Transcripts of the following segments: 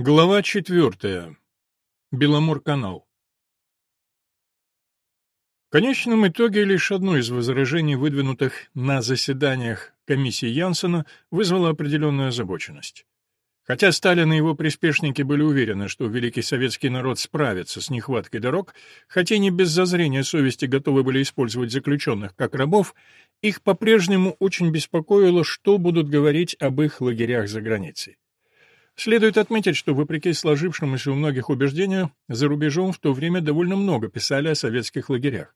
Глава четвертая. Беломор-канал. В конечном итоге лишь одно из возражений, выдвинутых на заседаниях комиссии Янсена, вызвало определенную озабоченность. Хотя Сталин и его приспешники были уверены, что великий советский народ справится с нехваткой дорог, хотя не без зазрения совести готовы были использовать заключенных как рабов, их по-прежнему очень беспокоило, что будут говорить об их лагерях за границей. Следует отметить, что, вопреки сложившемуся у многих убеждению, за рубежом в то время довольно много писали о советских лагерях.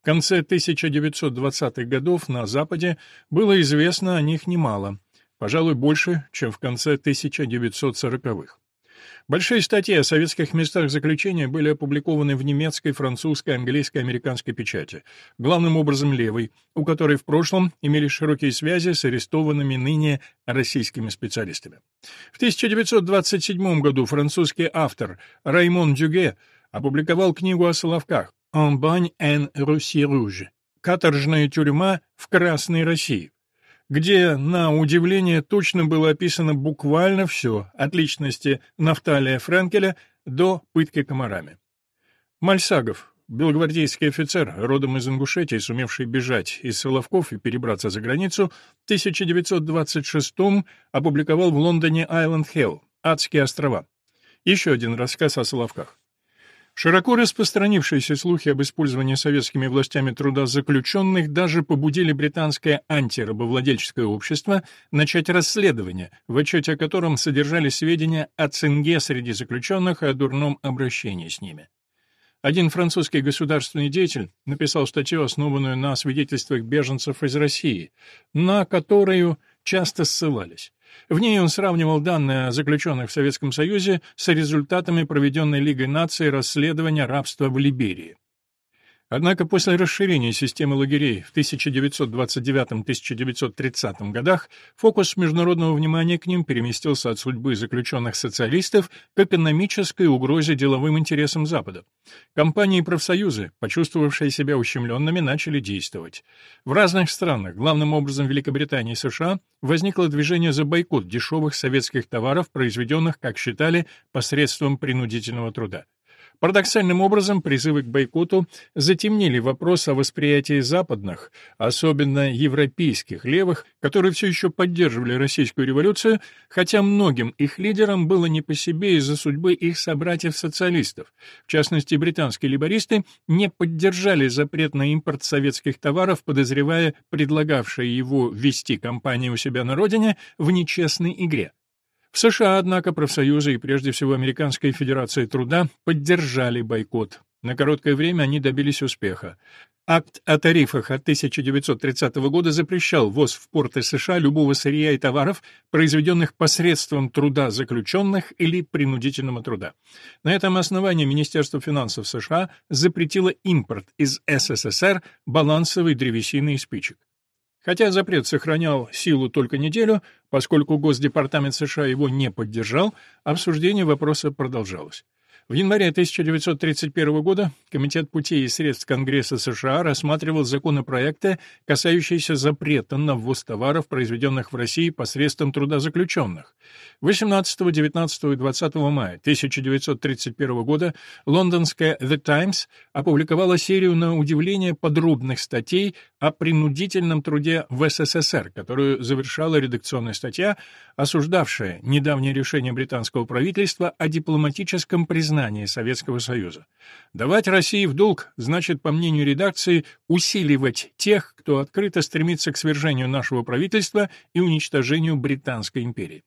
В конце 1920-х годов на Западе было известно о них немало, пожалуй, больше, чем в конце 1940-х. Большие статьи о советских местах заключения были опубликованы в немецкой, французской, английской, американской печати, главным образом левой, у которой в прошлом имели широкие связи с арестованными ныне российскими специалистами. В 1927 году французский автор Раймон Дюге опубликовал книгу о Соловках «En bagne en Russie rouge» «Каторжная тюрьма в Красной России», где, на удивление, точно было описано буквально все, от личности Нафталия Френкеля до пытки комарами. Мальсагов, белогвардейский офицер, родом из Ингушетии, сумевший бежать из Соловков и перебраться за границу, в 1926-м опубликовал в Лондоне «Айленд Хелл» — «Адские острова». Еще один рассказ о Соловках. Широко распространившиеся слухи об использовании советскими властями труда заключенных даже побудили британское антирабовладельческое общество начать расследование, в отчете о котором содержались сведения о цинге среди заключенных и о дурном обращении с ними. Один французский государственный деятель написал статью, основанную на свидетельствах беженцев из России, на которую часто ссылались. В ней он сравнивал данные о заключенных в Советском Союзе с результатами проведенной Лигой наций расследования рабства в Либерии. Однако после расширения системы лагерей в 1929-1930 годах фокус международного внимания к ним переместился от судьбы заключенных социалистов к экономической угрозе деловым интересам Запада. Компании и профсоюзы, почувствовавшие себя ущемленными, начали действовать. В разных странах, главным образом Великобритании и США, возникло движение за бойкот дешевых советских товаров, произведенных, как считали, посредством принудительного труда. Парадоксальным образом призывы к бойкоту затемнили вопрос о восприятии западных, особенно европейских левых, которые все еще поддерживали российскую революцию, хотя многим их лидерам было не по себе из-за судьбы их собратьев-социалистов. В частности, британские либористы не поддержали запрет на импорт советских товаров, подозревая предлагавшие его ввести компании у себя на родине в нечестной игре. В США, однако, профсоюзы и прежде всего Американская Федерация Труда поддержали бойкот. На короткое время они добились успеха. Акт о тарифах от 1930 года запрещал ввоз в порты США любого сырья и товаров, произведенных посредством труда заключенных или принудительного труда. На этом основании Министерство финансов США запретило импорт из СССР балансовой древесины и спичек. Хотя запрет сохранял силу только неделю, поскольку Госдепартамент США его не поддержал, обсуждение вопроса продолжалось. В январе 1931 года Комитет путей и средств Конгресса США рассматривал законопроекты, касающиеся запрета на ввоз товаров, произведенных в России посредством труда заключенных. 18, 19 и 20 мая 1931 года лондонская The Times опубликовала серию на удивление подробных статей о принудительном труде в СССР, которую завершала редакционная статья, осуждавшая недавнее решение британского правительства о дипломатическом признании Советского Союза. Давать России в долг значит, по мнению редакции, усиливать тех, кто открыто стремится к свержению нашего правительства и уничтожению Британской империи.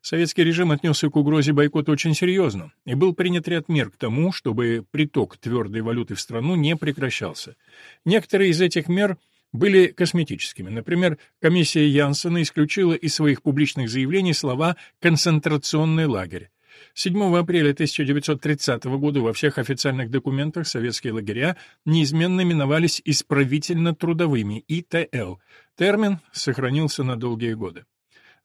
Советский режим отнесся к угрозе бойкота очень серьезно, и был принят ряд мер к тому, чтобы приток твердой валюты в страну не прекращался. Некоторые из этих мер были косметическими. Например, комиссия Янсена исключила из своих публичных заявлений слова «концентрационный лагерь». 7 апреля 1930 года во всех официальных документах советские лагеря неизменно именовались исправительно-трудовыми ИТЛ. Термин сохранился на долгие годы.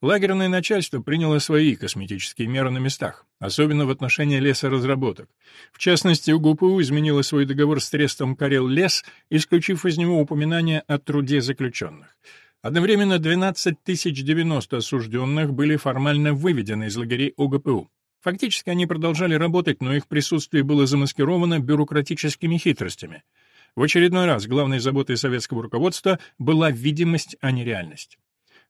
Лагерное начальство приняло свои косметические меры на местах, особенно в отношении лесоразработок. В частности, УГПУ изменила свой договор с трестом «Карел Лес», исключив из него упоминание о труде заключенных. Одновременно 12 090 осужденных были формально выведены из лагерей ОГПУ. Фактически они продолжали работать, но их присутствие было замаскировано бюрократическими хитростями. В очередной раз главной заботой советского руководства была видимость, а не реальность.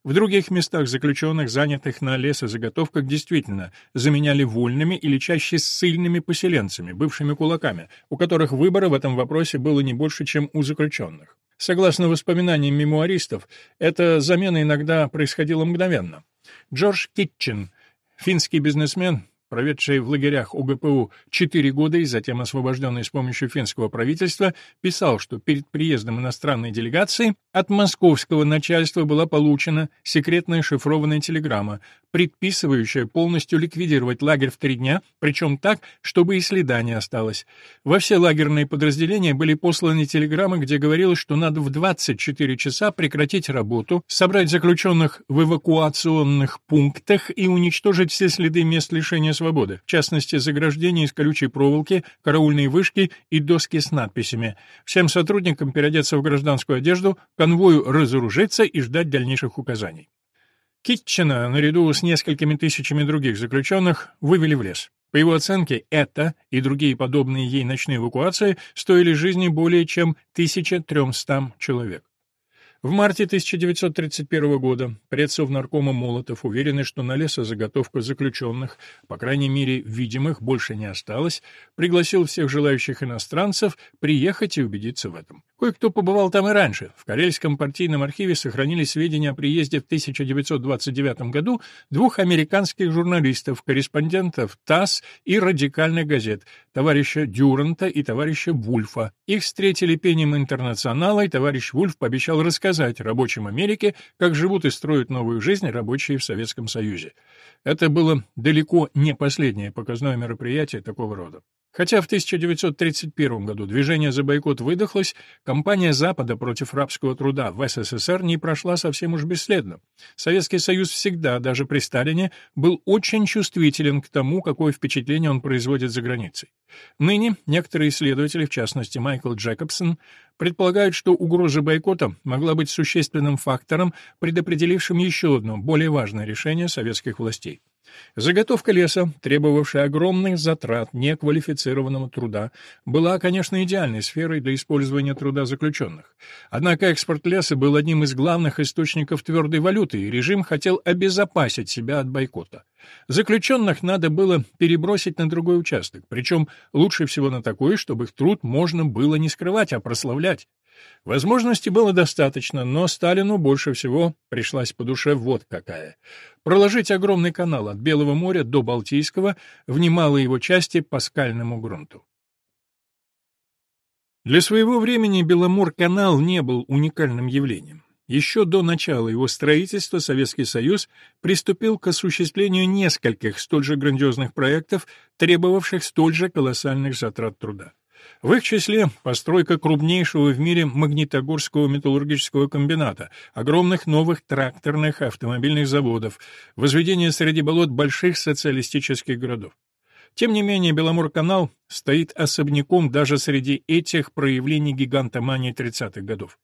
В других местах заключенных, занятых на лесозаготовках, действительно заменяли вольными или чаще ссыльными поселенцами, бывшими кулаками, у которых выбора в этом вопросе было не больше, чем у заключенных. Согласно воспоминаниям мемуаристов, эта замена иногда происходила мгновенно. Джордж Китчен, финский бизнесмен, проведший в лагерях УГПУ четыре года и затем освобожденный с помощью финского правительства, писал, что перед приездом иностранной делегации от московского начальства была получена секретная шифрованная телеграмма, предписывающая полностью ликвидировать лагерь в три дня, причем так, чтобы и следа не осталось. Во все лагерные подразделения были посланы телеграммы, где говорилось, что надо в 24 часа прекратить работу, собрать заключенных в эвакуационных пунктах и уничтожить все следы мест лишения свободы, в частности, заграждения из колючей проволоки, караульные вышки и доски с надписями. Всем сотрудникам переодеться в гражданскую одежду, конвою разоружиться и ждать дальнейших указаний. Китчена, наряду с несколькими тысячами других заключенных, вывели в лес. По его оценке, это и другие подобные ей ночные эвакуации стоили жизни более чем 1300 человек. В марте 1931 года предсовнаркома Молотов, уверенный, что на лесозаготовку заключенных, по крайней мере, видимых, больше не осталось, пригласил всех желающих иностранцев приехать и убедиться в этом. Кое-кто побывал там и раньше. В Карельском партийном архиве сохранились сведения о приезде в 1929 году двух американских журналистов, корреспондентов ТАСС и радикальных газет, товарища Дюранта и товарища Вульфа. Их встретили пением интернационала, и товарищ Вульф пообещал рассказать рабочим Америки, как живут и строят новую жизнь рабочие в Советском Союзе. Это было далеко не последнее показное мероприятие такого рода. Хотя в 1931 году движение за бойкот выдохлось, кампания Запада против рабского труда в СССР не прошла совсем уж бесследно. Советский Союз всегда, даже при Сталине, был очень чувствителен к тому, какое впечатление он производит за границей. Ныне некоторые исследователи, в частности Майкл Джекобсон, предполагают, что угроза бойкота могла быть существенным фактором, предопределившим еще одно, более важное решение советских властей. Заготовка леса, требовавшая огромных затрат неквалифицированного труда, была, конечно, идеальной сферой для использования труда заключенных. Однако экспорт леса был одним из главных источников твердой валюты, и режим хотел обезопасить себя от бойкота. Заключенных надо было перебросить на другой участок, причем лучше всего на такой, чтобы их труд можно было не скрывать, а прославлять. Возможностей было достаточно, но Сталину больше всего пришлась по душе вот какая. Проложить огромный канал от Белого моря до Балтийского в немалой его части по скальному грунту. Для своего времени Беломор-канал не был уникальным явлением. Еще до начала его строительства Советский Союз приступил к осуществлению нескольких столь же грандиозных проектов, требовавших столь же колоссальных затрат труда. В их числе постройка крупнейшего в мире Магнитогорского металлургического комбината, огромных новых тракторных автомобильных заводов, возведение среди болот больших социалистических городов. Тем не менее, Беломор-канал стоит особняком даже среди этих проявлений гигантомании 30-х годов.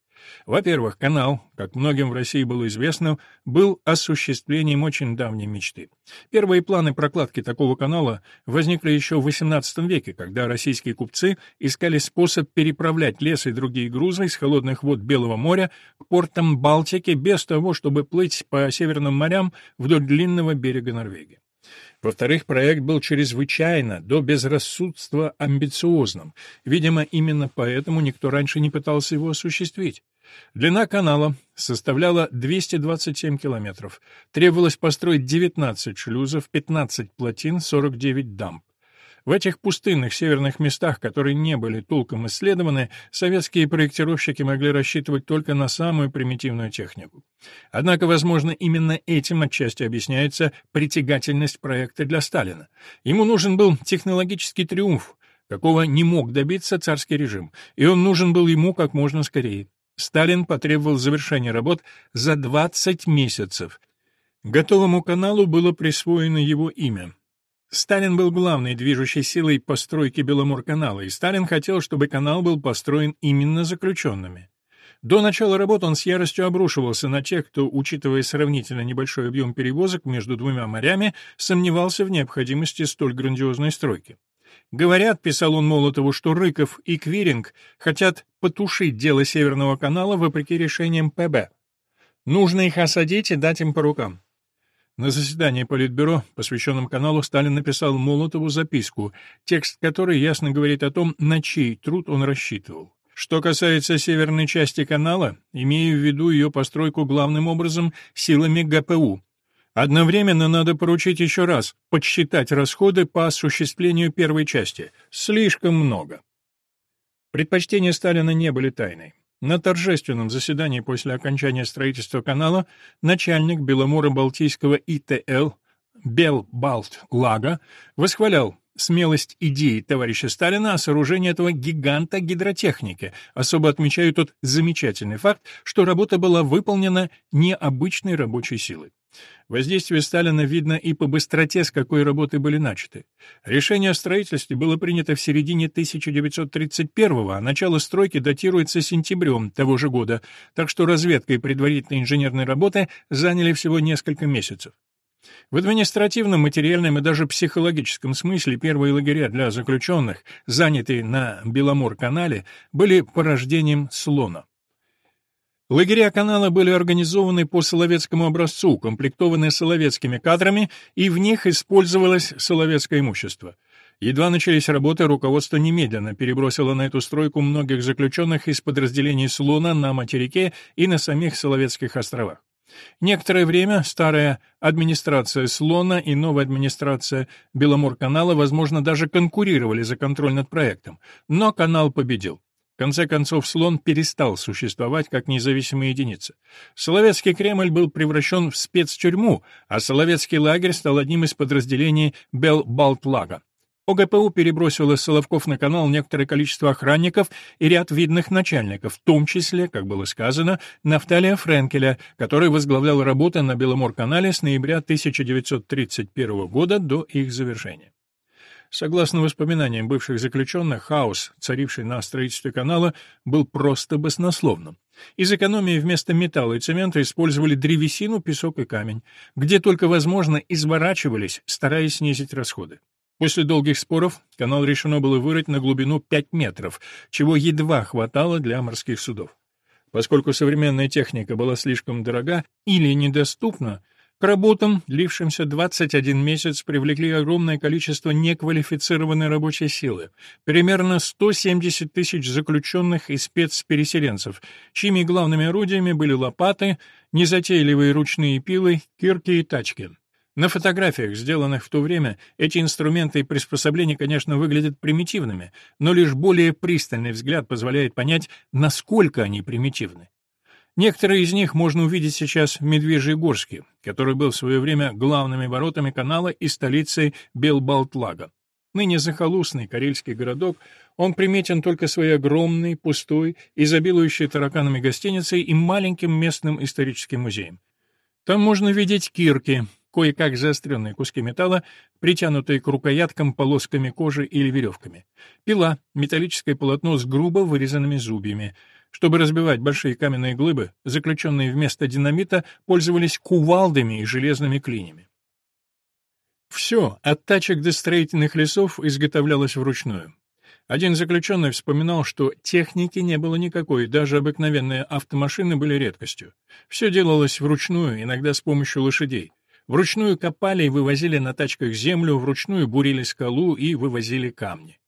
Во-первых, канал, как многим в России было известно, был осуществлением очень давней мечты. Первые планы прокладки такого канала возникли еще в XVIII веке, когда российские купцы искали способ переправлять лес и другие грузы из холодных вод Белого моря к портам Балтики без того, чтобы плыть по северным морям вдоль длинного берега Норвегии. Во-вторых, проект был чрезвычайно, до безрассудства амбициозным. Видимо, именно поэтому никто раньше не пытался его осуществить. Длина канала составляла 227 километров. Требовалось построить 19 шлюзов, 15 плотин, 49 дамб. В этих пустынных северных местах, которые не были толком исследованы, советские проектировщики могли рассчитывать только на самую примитивную технику. Однако, возможно, именно этим отчасти объясняется притягательность проекта для Сталина. Ему нужен был технологический триумф, какого не мог добиться царский режим, и он нужен был ему как можно скорее. Сталин потребовал завершения работ за 20 месяцев. Готовому каналу было присвоено его имя. Сталин был главной движущей силой постройки Беломорканала, и Сталин хотел, чтобы канал был построен именно заключенными. До начала работ он с яростью обрушивался на тех, кто, учитывая сравнительно небольшой объем перевозок между двумя морями, сомневался в необходимости столь грандиозной стройки. Говорят, писал он Молотову, что Рыков и Квиринг хотят потушить дело Северного канала вопреки решениям ПБ. Нужно их осадить и дать им по рукам. На заседании Политбюро, посвященном каналу, Сталин написал Молотову записку, текст которой ясно говорит о том, на чей труд он рассчитывал. Что касается северной части канала, имею в виду ее постройку главным образом силами ГПУ. Одновременно надо поручить еще раз подсчитать расходы по осуществлению первой части. Слишком много. Предпочтения Сталина не были тайной. На торжественном заседании после окончания строительства канала начальник Беломоро-Балтийского ИТЛ Белбалтлага восхвалял смелость идеи товарища Сталина о сооружении этого гиганта гидротехники. Особо отмечаю тот замечательный факт, что работа была выполнена необычной рабочей силой. Воздействие Сталина видно и по быстроте, с какой работы были начаты. Решение о строительстве было принято в середине 1931-го, а начало стройки датируется сентябрем того же года, так что разведка и предварительные инженерные работы заняли всего несколько месяцев. В административном, материальном и даже психологическом смысле первые лагеря для заключенных, занятые на Беломор-канале, были порождением слона. Лагеря канала были организованы по соловецкому образцу, комплектованы соловецкими кадрами, и в них использовалось соловецкое имущество. Едва начались работы, руководство немедленно перебросило на эту стройку многих заключенных из подразделений Слона на материке и на самих Соловецких островах. Некоторое время старая администрация Слона и новая администрация Беломор-канала, возможно, даже конкурировали за контроль над проектом, но канал победил. В конце концов, слон перестал существовать как независимая единица. Соловецкий Кремль был превращен в спецтюрьму, а Соловецкий лагерь стал одним из подразделений Бел-Балтлага. ОГПУ перебросил из Соловков на канал некоторое количество охранников и ряд видных начальников, в том числе, как было сказано, Нафталия Френкеля, который возглавлял работы на Беломор-канале с ноября 1931 года до их завершения. Согласно воспоминаниям бывших заключенных, хаос, царивший на строительстве канала, был просто баснословным. Из экономии вместо металла и цемента использовали древесину, песок и камень. Где только возможно, изворачивались, стараясь снизить расходы. После долгих споров канал решено было вырыть на глубину 5 метров, чего едва хватало для морских судов. Поскольку современная техника была слишком дорога или недоступна, к работам, длившимся 21 месяц, привлекли огромное количество неквалифицированной рабочей силы, примерно 170 тысяч заключенных и спецпереселенцев, чьими главными орудиями были лопаты, незатейливые ручные пилы, кирки и тачки. На фотографиях, сделанных в то время, эти инструменты и приспособления, конечно, выглядят примитивными, но лишь более пристальный взгляд позволяет понять, насколько они примитивны. Некоторые из них можно увидеть сейчас в Медвежьегорске, который был в свое время главными воротами канала и столицей Белбалтлага. Ныне захолустный карельский городок, он приметен только своей огромной, пустой, изобилующей тараканами гостиницей и маленьким местным историческим музеем. Там можно видеть кирки, кое-как заостренные куски металла, притянутые к рукояткам полосками кожи или веревками. Пила — металлическое полотно с грубо вырезанными зубьями — чтобы разбивать большие каменные глыбы, заключенные вместо динамита пользовались кувалдами и железными клинями. Все, от тачек до строительных лесов, изготовлялось вручную. Один заключенный вспоминал, что техники не было никакой, даже обыкновенные автомашины были редкостью. Все делалось вручную, иногда с помощью лошадей. Вручную копали и вывозили на тачках землю, вручную бурили скалу и вывозили камни.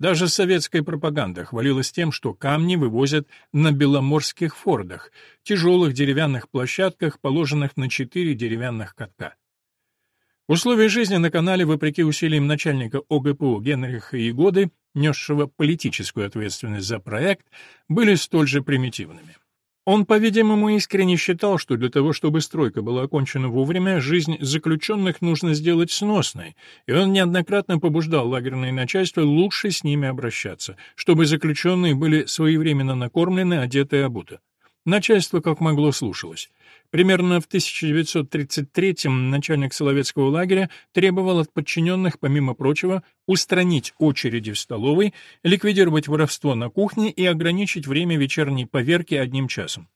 Даже советская пропаганда хвалилась тем, что камни вывозят на беломорских фордах, тяжелых деревянных площадках, положенных на четыре деревянных катка. Условия жизни на канале, вопреки усилиям начальника ОГПУ Генриха Егоды, несшего политическую ответственность за проект, были столь же примитивными. Он, по-видимому, искренне считал, что для того, чтобы стройка была окончена вовремя, жизнь заключенных нужно сделать сносной, и он неоднократно побуждал лагерное начальство лучше с ними обращаться, чтобы заключенные были своевременно накормлены, одеты и обуты. Начальство как могло слушалось. Примерно в 1933-м начальник Соловецкого лагеря требовал от подчиненных, помимо прочего, устранить очереди в столовой, ликвидировать воровство на кухне и ограничить время вечерней поверки одним часом.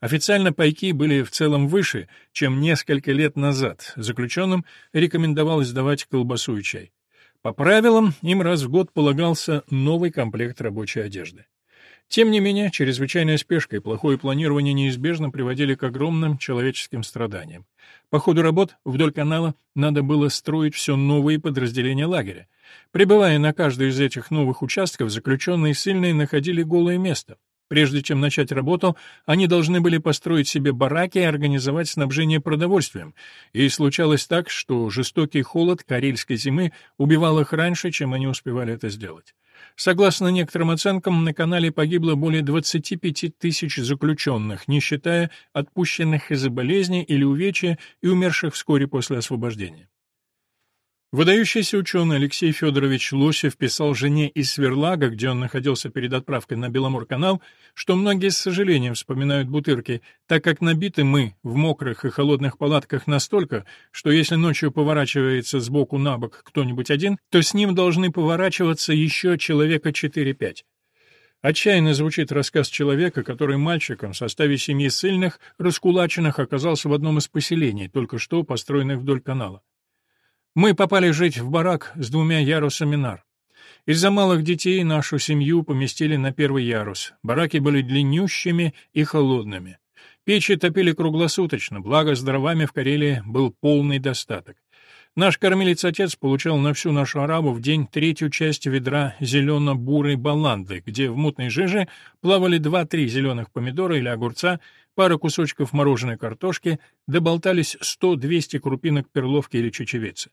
Официально пайки были в целом выше, чем несколько лет назад. Заключенным рекомендовалось давать колбасу и чай. По правилам, им раз в год полагался новый комплект рабочей одежды. Тем не менее, чрезвычайная спешка и плохое планирование неизбежно приводили к огромным человеческим страданиям. По ходу работ вдоль канала надо было строить все новые подразделения лагеря. Прибывая на каждый из этих новых участков, заключенные сильные находили голое место. Прежде чем начать работу, они должны были построить себе бараки и организовать снабжение продовольствием. И случалось так, что жестокий холод карельской зимы убивал их раньше, чем они успевали это сделать. Согласно некоторым оценкам, на канале погибло более 25 тысяч заключенных, не считая отпущенных из-за болезни или увечья и умерших вскоре после освобождения. Выдающийся ученый Алексей Федорович Лосев писал жене из Сверлага, где он находился перед отправкой на Беломор-канал, что многие с сожалением вспоминают Бутырки, так как набиты мы в мокрых и холодных палатках настолько, что если ночью поворачивается сбоку на бок кто-нибудь один, то с ним должны поворачиваться еще человека 4-5. Отчаянно звучит рассказ человека, который мальчиком в составе семьи сильных, раскулаченных оказался в одном из поселений, только что построенных вдоль канала. Мы попали жить в барак с двумя ярусами нар. Из-за малых детей нашу семью поместили на первый ярус. Бараки были длиннющими и холодными. Печи топили круглосуточно, благо с дровами в Карелии был полный достаток. Наш кормилец-отец получал на всю нашу арабу в день третью часть ведра зелено-бурой баланды, где в мутной жиже плавали два-три зеленых помидора или огурца, пара кусочков мороженой картошки, доболтались сто-двести крупинок перловки или чечевицы.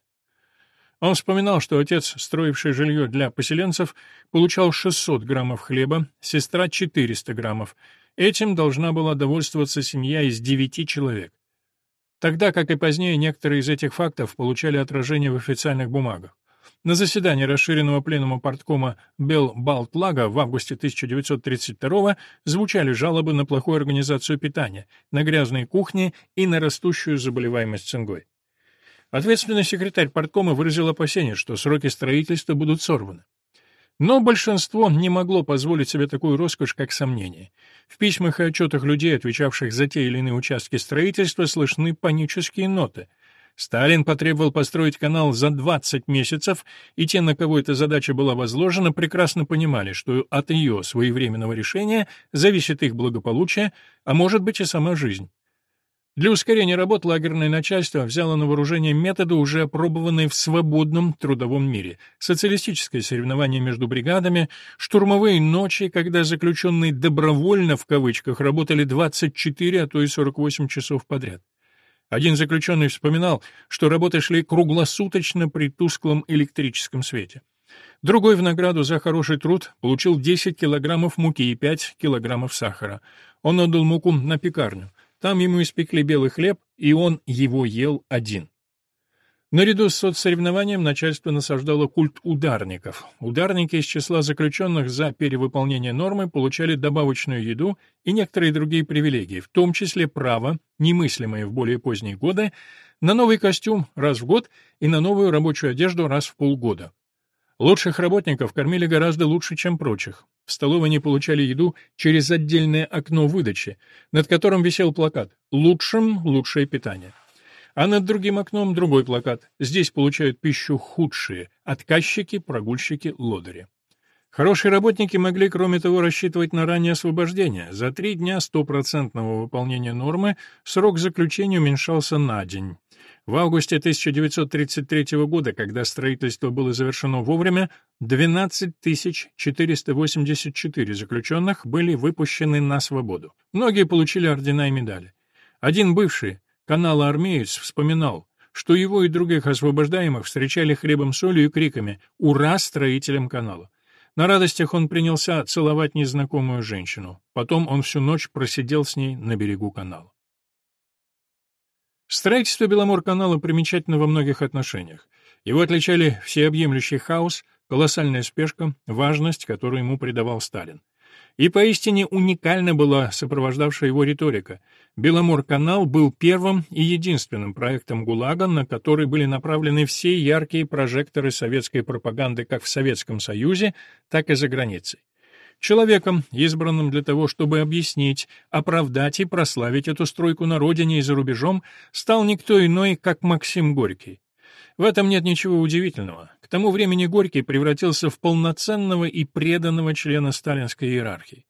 Он вспоминал, что отец, строивший жилье для поселенцев, получал 600 граммов хлеба, сестра — 400 граммов. Этим должна была довольствоваться семья из девяти человек. Тогда, как и позднее, некоторые из этих фактов получали отражение в официальных бумагах. На заседании расширенного пленума порткома Белл-Балтлага в августе 1932 звучали жалобы на плохую организацию питания, на грязные кухни и на растущую заболеваемость цингой. Ответственный секретарь парткома выразил опасение, что сроки строительства будут сорваны. Но большинство не могло позволить себе такую роскошь, как сомнение. В письмах и отчетах людей, отвечавших за те или иные участки строительства, слышны панические ноты. Сталин потребовал построить канал за 20 месяцев, и те, на кого эта задача была возложена, прекрасно понимали, что от ее своевременного решения зависит их благополучие, а может быть и сама жизнь. Для ускорения работ лагерное начальство взяло на вооружение методы, уже опробованные в свободном трудовом мире. Социалистическое соревнование между бригадами, штурмовые ночи, когда заключенные «добровольно» в кавычках работали 24, а то и 48 часов подряд. Один заключенный вспоминал, что работы шли круглосуточно при тусклом электрическом свете. Другой в награду за хороший труд получил 10 килограммов муки и 5 килограммов сахара. Он отдал муку на пекарню. Там ему испекли белый хлеб, и он его ел один. Наряду с соцсоревнованием начальство насаждало культ ударников. Ударники из числа заключенных за перевыполнение нормы получали добавочную еду и некоторые другие привилегии, в том числе право, немыслимое в более поздние годы, на новый костюм раз в год и на новую рабочую одежду раз в полгода. Лучших работников кормили гораздо лучше, чем прочих. В столовой они получали еду через отдельное окно выдачи, над которым висел плакат «Лучшим лучшее питание». А над другим окном другой плакат «Здесь получают пищу худшие – отказчики, прогульщики, лодыри». Хорошие работники могли, кроме того, рассчитывать на раннее освобождение. За три дня стопроцентного выполнения нормы срок заключения уменьшался на день. В августе 1933 года, когда строительство было завершено вовремя, 12 484 заключенных были выпущены на свободу. Многие получили ордена и медали. Один бывший, канала-армеец, вспоминал, что его и других освобождаемых встречали хлебом-солью и криками «Ура строителям канала!». На радостях он принялся целовать незнакомую женщину. Потом он всю ночь просидел с ней на берегу канала. Строительство Беломор-канала примечательно во многих отношениях. Его отличали всеобъемлющий хаос, колоссальная спешка, важность, которую ему придавал Сталин. И поистине уникальна была сопровождавшая его риторика. Беломор-канал был первым и единственным проектом ГУЛАГа, на который были направлены все яркие прожекторы советской пропаганды как в Советском Союзе, так и за границей. Человеком, избранным для того, чтобы объяснить, оправдать и прославить эту стройку на родине и за рубежом, стал никто иной, как Максим Горький. В этом нет ничего удивительного. К тому времени Горький превратился в полноценного и преданного члена сталинской иерархии.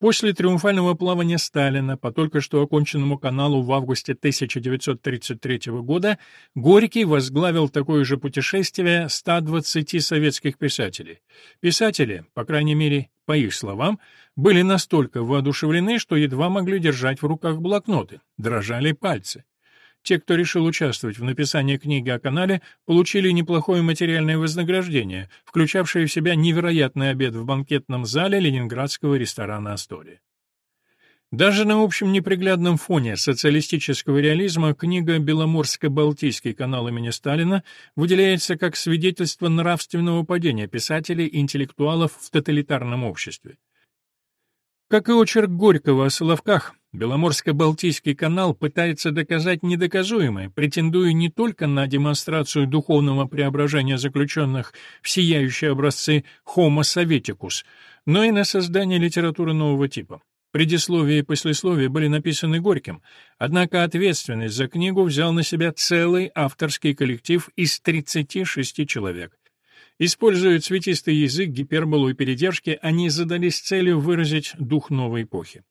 После триумфального плавания Сталина по только что оконченному каналу в августе 1933 года Горький возглавил такое же путешествие 120 советских писателей. Писатели, по крайней мере, по их словам, были настолько воодушевлены, что едва могли держать в руках блокноты, дрожали пальцы. Те, кто решил участвовать в написании книги о канале, получили неплохое материальное вознаграждение, включавшее в себя невероятный обед в банкетном зале ленинградского ресторана «Астория». Даже на общем неприглядном фоне социалистического реализма книга «Беломорско-Балтийский канал имени Сталина» выделяется как свидетельство нравственного падения писателей и интеллектуалов в тоталитарном обществе. Как и очерк Горького о Соловках, Беломорско-Балтийский канал пытается доказать недоказуемое, претендуя не только на демонстрацию духовного преображения заключенных в сияющие образцы Homo Sovieticus, но и на создание литературы нового типа. Предисловие и послесловие были написаны Горьким, однако ответственность за книгу взял на себя целый авторский коллектив из 36 человек. Используя цветистый язык, гиперболу и передержки, они задались целью выразить дух новой эпохи.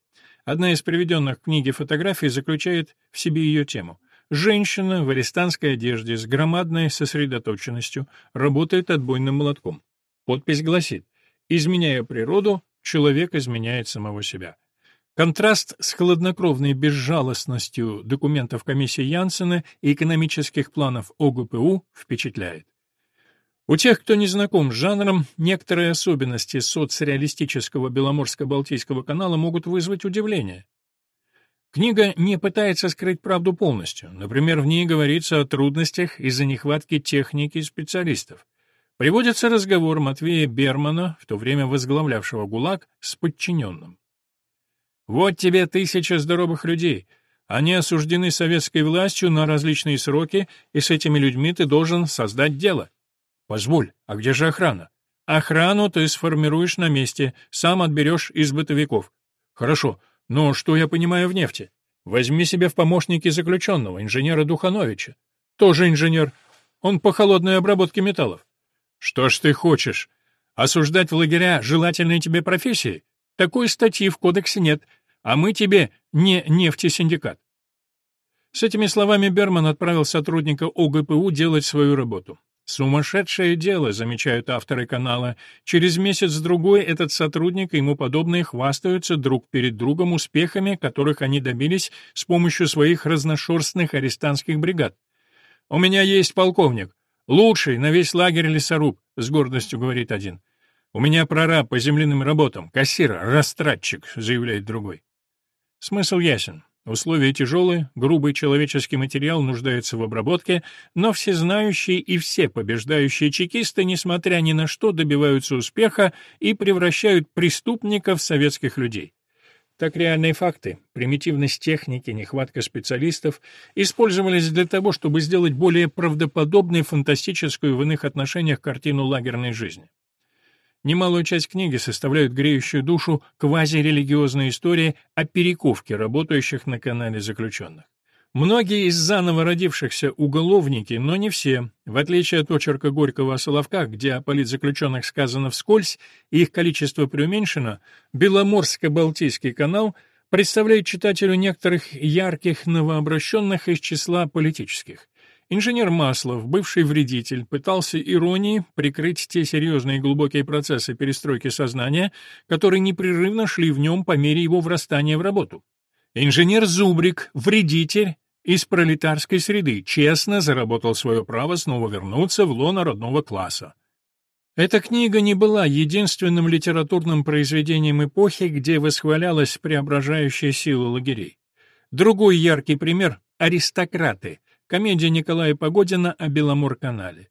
Одна из приведенных в книге фотографий заключает в себе ее тему. Женщина в арестантской одежде с громадной сосредоточенностью работает отбойным молотком. Подпись гласит «Изменяя природу, человек изменяет самого себя». Контраст с хладнокровной безжалостностью документов комиссии Янсена и экономических планов ОГПУ впечатляет. У тех, кто не знаком с жанром, некоторые особенности соцреалистического Беломорско-Балтийского канала могут вызвать удивление. Книга не пытается скрыть правду полностью. Например, в ней говорится о трудностях из-за нехватки техники и специалистов. Приводится разговор Матвея Бермана, в то время возглавлявшего ГУЛАГ, с подчиненным. «Вот тебе тысяча здоровых людей. Они осуждены советской властью на различные сроки, и с этими людьми ты должен создать дело. Позволь, а где же охрана? Охрану ты сформируешь на месте, сам отберешь из бытовиков. Хорошо, но что я понимаю в нефти? Возьми себе в помощники заключенного, инженера Духановича. Тоже инженер. Он по холодной обработке металлов. Что ж ты хочешь? Осуждать в лагеря желательные тебе профессии? Такой статьи в кодексе нет, а мы тебе не нефтесиндикат. С этими словами Берман отправил сотрудника ОГПУ делать свою работу. Сумасшедшее дело, замечают авторы канала. Через месяц-другой этот сотрудник и ему подобные хвастаются друг перед другом успехами, которых они добились с помощью своих разношерстных арестантских бригад. «У меня есть полковник. Лучший на весь лагерь лесоруб», — с гордостью говорит один. «У меня прораб по земляным работам, кассир, растратчик», — заявляет другой. Смысл ясен. Условия тяжелые, грубый человеческий материал нуждается в обработке, но всезнающие и все побеждающие чекисты, несмотря ни на что, добиваются успеха и превращают преступников в советских людей. Так реальные факты, примитивность техники, нехватка специалистов использовались для того, чтобы сделать более правдоподобной фантастическую в иных отношениях картину лагерной жизни. Немалую часть книги составляют греющую душу квазирелигиозные истории о перековке работающих на канале заключенных. Многие из заново родившихся уголовники, но не все. В отличие от очерка Горького о Соловках, где о политзаключенных сказано вскользь и их количество преуменьшено, Беломорско-Балтийский канал представляет читателю некоторых ярких новообращенных из числа политических. Инженер Маслов, бывший вредитель, пытался иронией прикрыть те серьезные и глубокие процессы перестройки сознания, которые непрерывно шли в нем по мере его врастания в работу. Инженер Зубрик, вредитель, из пролетарской среды, честно заработал свое право снова вернуться в лоно родного класса. Эта книга не была единственным литературным произведением эпохи, где восхвалялась преображающая сила лагерей. Другой яркий пример — «Аристократы», Комедия Николая Погодина о Беломор-канале.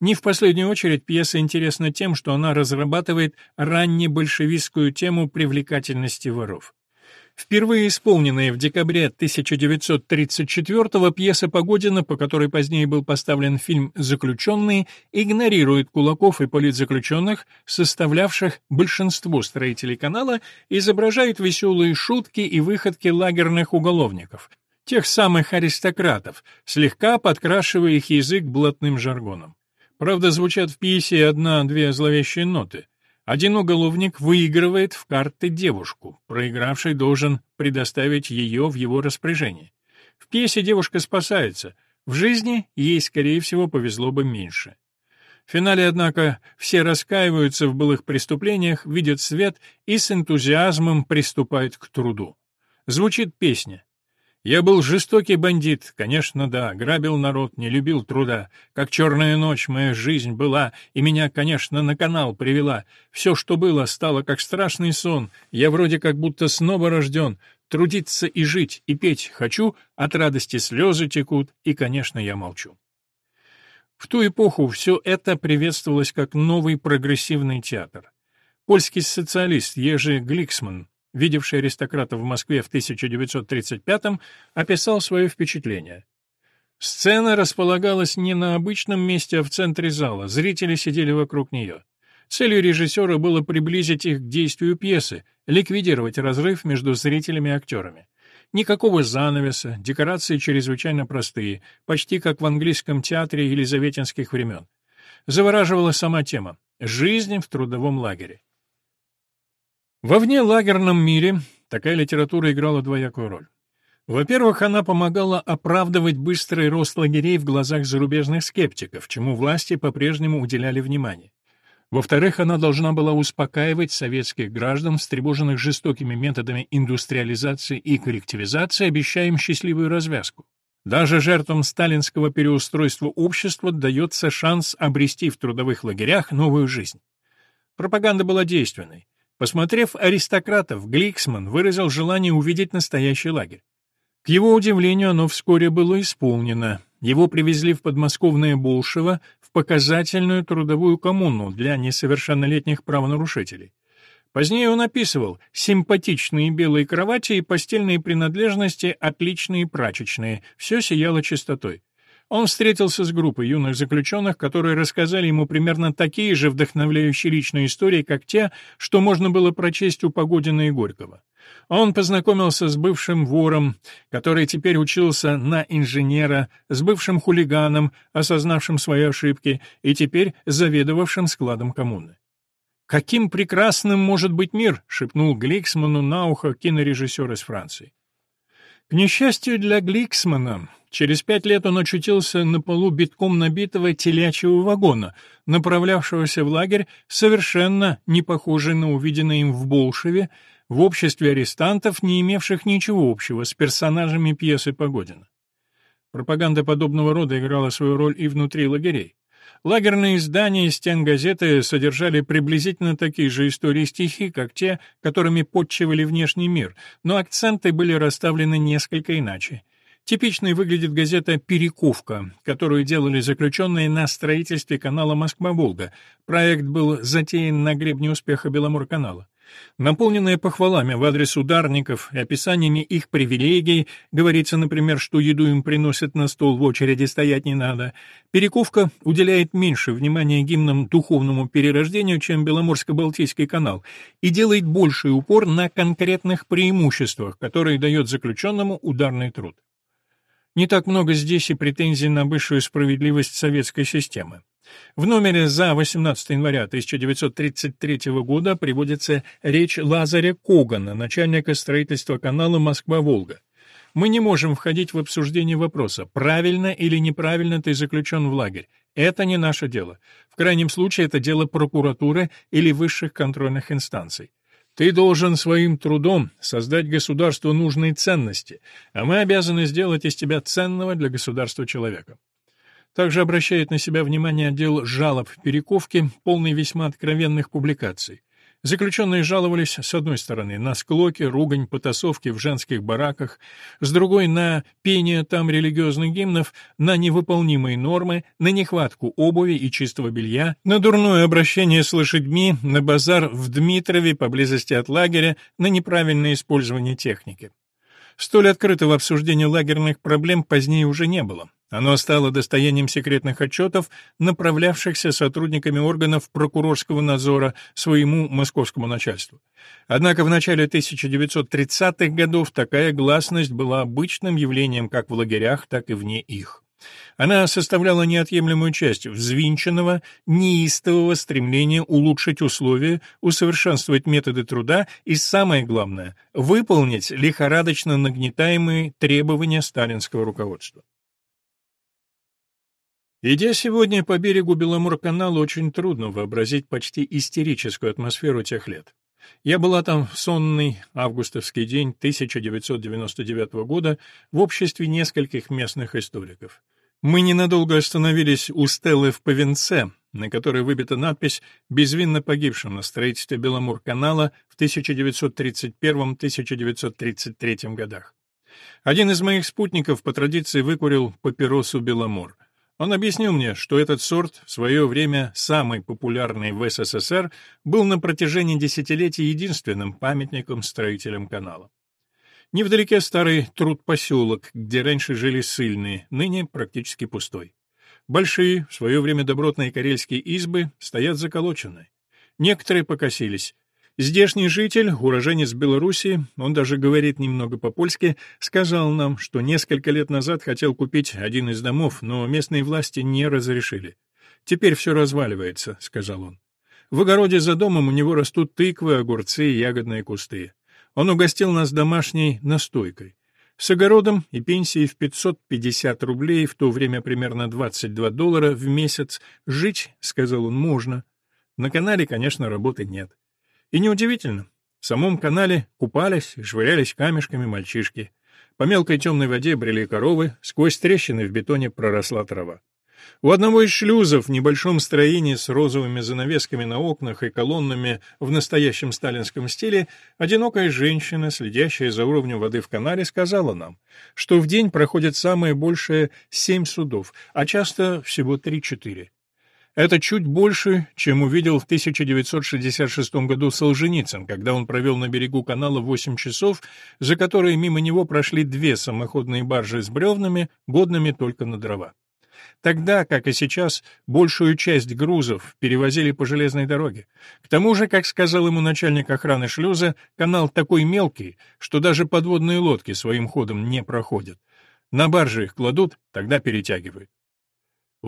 Не в последнюю очередь пьеса интересна тем, что она разрабатывает раннебольшевистскую тему привлекательности воров. Впервые исполненная в декабре 1934-го пьеса Погодина, по которой позднее был поставлен фильм «Заключенные», игнорирует кулаков и политзаключенных, составлявших большинство строителей канала, изображает веселые шутки и выходки лагерных уголовников, тех самых аристократов, слегка подкрашивая их язык блатным жаргоном. Правда, звучат в пьесе одна-две зловещие ноты — один уголовник выигрывает в карты девушку, проигравший должен предоставить ее в его распоряжение. В пьесе девушка спасается, в жизни ей, скорее всего, повезло бы меньше. В финале, однако, все раскаиваются в былых преступлениях, видят свет и с энтузиазмом приступают к труду. Звучит песня. Я был жестокий бандит, конечно, да, грабил народ, не любил труда. Как черная ночь моя жизнь была, и меня, конечно, на канал привела. Все, что было, стало как страшный сон. Я вроде как будто снова рожден. Трудиться и жить, и петь хочу, от радости слезы текут, и, конечно, я молчу. В ту эпоху все это приветствовалось как новый прогрессивный театр. Польский социалист Ежи Гликсман видевший аристократа в Москве в 1935-м, описал свое впечатление. Сцена располагалась не на обычном месте, а в центре зала, зрители сидели вокруг нее. Целью режиссера было приблизить их к действию пьесы, ликвидировать разрыв между зрителями и актерами. Никакого занавеса, декорации чрезвычайно простые, почти как в английском театре елизаветинских времен. Завораживала сама тема — жизнь в трудовом лагере. Во внелагерном мире такая литература играла двоякую роль. Во-первых, она помогала оправдывать быстрый рост лагерей в глазах зарубежных скептиков, чему власти по-прежнему уделяли внимание. Во-вторых, она должна была успокаивать советских граждан, встревоженных жестокими методами индустриализации и коллективизации, обещая им счастливую развязку. Даже жертвам сталинского переустройства общества дается шанс обрести в трудовых лагерях новую жизнь. Пропаганда была действенной. Посмотрев «Аристократов», Гликсман выразил желание увидеть настоящий лагерь. К его удивлению, оно вскоре было исполнено. Его привезли в подмосковное Болшево в показательную трудовую коммуну для несовершеннолетних правонарушителей. Позднее он описывал симпатичные белые кровати и постельные принадлежности, отличные прачечные, все сияло чистотой. Он встретился с группой юных заключенных, которые рассказали ему примерно такие же вдохновляющие личные истории, как те, что можно было прочесть у Погодина и Горького. Он познакомился с бывшим вором, который теперь учился на инженера, с бывшим хулиганом, осознавшим свои ошибки, и теперь заведовавшим складом коммуны. «Каким прекрасным может быть мир!» — шепнул Гликсману на ухо кинорежиссер из Франции. К несчастью для Гликсмана, через пять лет он очутился на полу битком набитого телячьего вагона, направлявшегося в лагерь, совершенно не похожий на увиденное им в Болшеве, в обществе арестантов, не имевших ничего общего с персонажами пьесы Погодина. Пропаганда подобного рода играла свою роль и внутри лагерей. Лагерные издания стен газеты содержали приблизительно такие же истории и стихи, как те, которыми подчивали внешний мир, но акценты были расставлены несколько иначе. Типичной выглядит газета «Перековка», которую делали заключенные на строительстве канала Москва-Волга. Проект был затеян на гребне успеха Беломор-канала. Наполненная похвалами в адрес ударников и описаниями их привилегий, говорится, например, что еду им приносят на стол, в очереди стоять не надо, Перековка уделяет меньше внимания гимнам духовному перерождению, чем Беломорско-Балтийский канал, и делает больший упор на конкретных преимуществах, которые дает заключенному ударный труд. Не так много здесь и претензий на высшую справедливость советской системы. В номере за 18 января 1933 года приводится речь Лазаря Когана, начальника строительства канала Москва-Волга. Мы не можем входить в обсуждение вопроса, правильно или неправильно ты заключен в лагерь. Это не наше дело. В крайнем случае это дело прокуратуры или высших контрольных инстанций. Ты должен своим трудом создать государству нужные ценности, а мы обязаны сделать из тебя ценного для государства человека. Также обращает на себя внимание отдел жалоб в Перековке, полный весьма откровенных публикаций. Заключенные жаловались, с одной стороны, на склоки, ругань, потасовки в женских бараках, с другой — на пение там религиозных гимнов, на невыполнимые нормы, на нехватку обуви и чистого белья, на дурное обращение с лошадьми, на базар в Дмитрове поблизости от лагеря, на неправильное использование техники. Столь открытого обсуждения лагерных проблем позднее уже не было. Оно стало достоянием секретных отчетов, направлявшихся сотрудниками органов прокурорского надзора своему московскому начальству. Однако в начале 1930-х годов такая гласность была обычным явлением как в лагерях, так и вне их. Она составляла неотъемлемую часть взвинченного, неистового стремления улучшить условия, усовершенствовать методы труда и, самое главное, выполнить лихорадочно нагнетаемые требования сталинского руководства. Идя сегодня по берегу Беломор-канала, очень трудно вообразить почти истерическую атмосферу тех лет. Я была там в сонный августовский день 1999 года в обществе нескольких местных историков. Мы ненадолго остановились у стелы в Повенце, на которой выбита надпись «Безвинно погибшим на строительстве Беломор-канала в 1931-1933 годах». Один из моих спутников по традиции выкурил папиросу Беломор — он объяснил мне, что этот сорт, в свое время самый популярный в СССР, был на протяжении десятилетий единственным памятником строителям канала. Невдалеке старый труд-поселок, где раньше жили ссыльные, ныне практически пустой. Большие, в свое время добротные карельские избы стоят заколоченные. Некоторые покосились, Здешний житель, уроженец Белоруссии, он даже говорит немного по-польски, сказал нам, что несколько лет назад хотел купить один из домов, но местные власти не разрешили. «Теперь все разваливается», — сказал он. В огороде за домом у него растут тыквы, огурцы и ягодные кусты. Он угостил нас домашней настойкой. С огородом и пенсией в 550 рублей, в то время примерно 22 доллара в месяц, жить, — сказал он, — можно. На канале, конечно, работы нет. И неудивительно. В самом канале купались и швырялись камешками мальчишки. По мелкой темной воде брели коровы, сквозь трещины в бетоне проросла трава. У одного из шлюзов в небольшом строении с розовыми занавесками на окнах и колоннами в настоящем сталинском стиле одинокая женщина, следящая за уровнем воды в канале, сказала нам, что в день проходит самое большее семь судов, а часто всего три-четыре. Это чуть больше, чем увидел в 1966 году Солженицын, когда он провел на берегу канала 8 часов, за которые мимо него прошли две самоходные баржи с бревнами, годными только на дрова. Тогда, как и сейчас, большую часть грузов перевозили по железной дороге. К тому же, как сказал ему начальник охраны шлюза, канал такой мелкий, что даже подводные лодки своим ходом не проходят. На баржи их кладут, тогда перетягивают.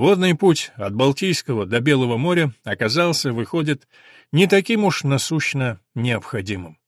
Водный путь от Балтийского до Белого моря оказался, выходит, не таким уж насущно необходимым.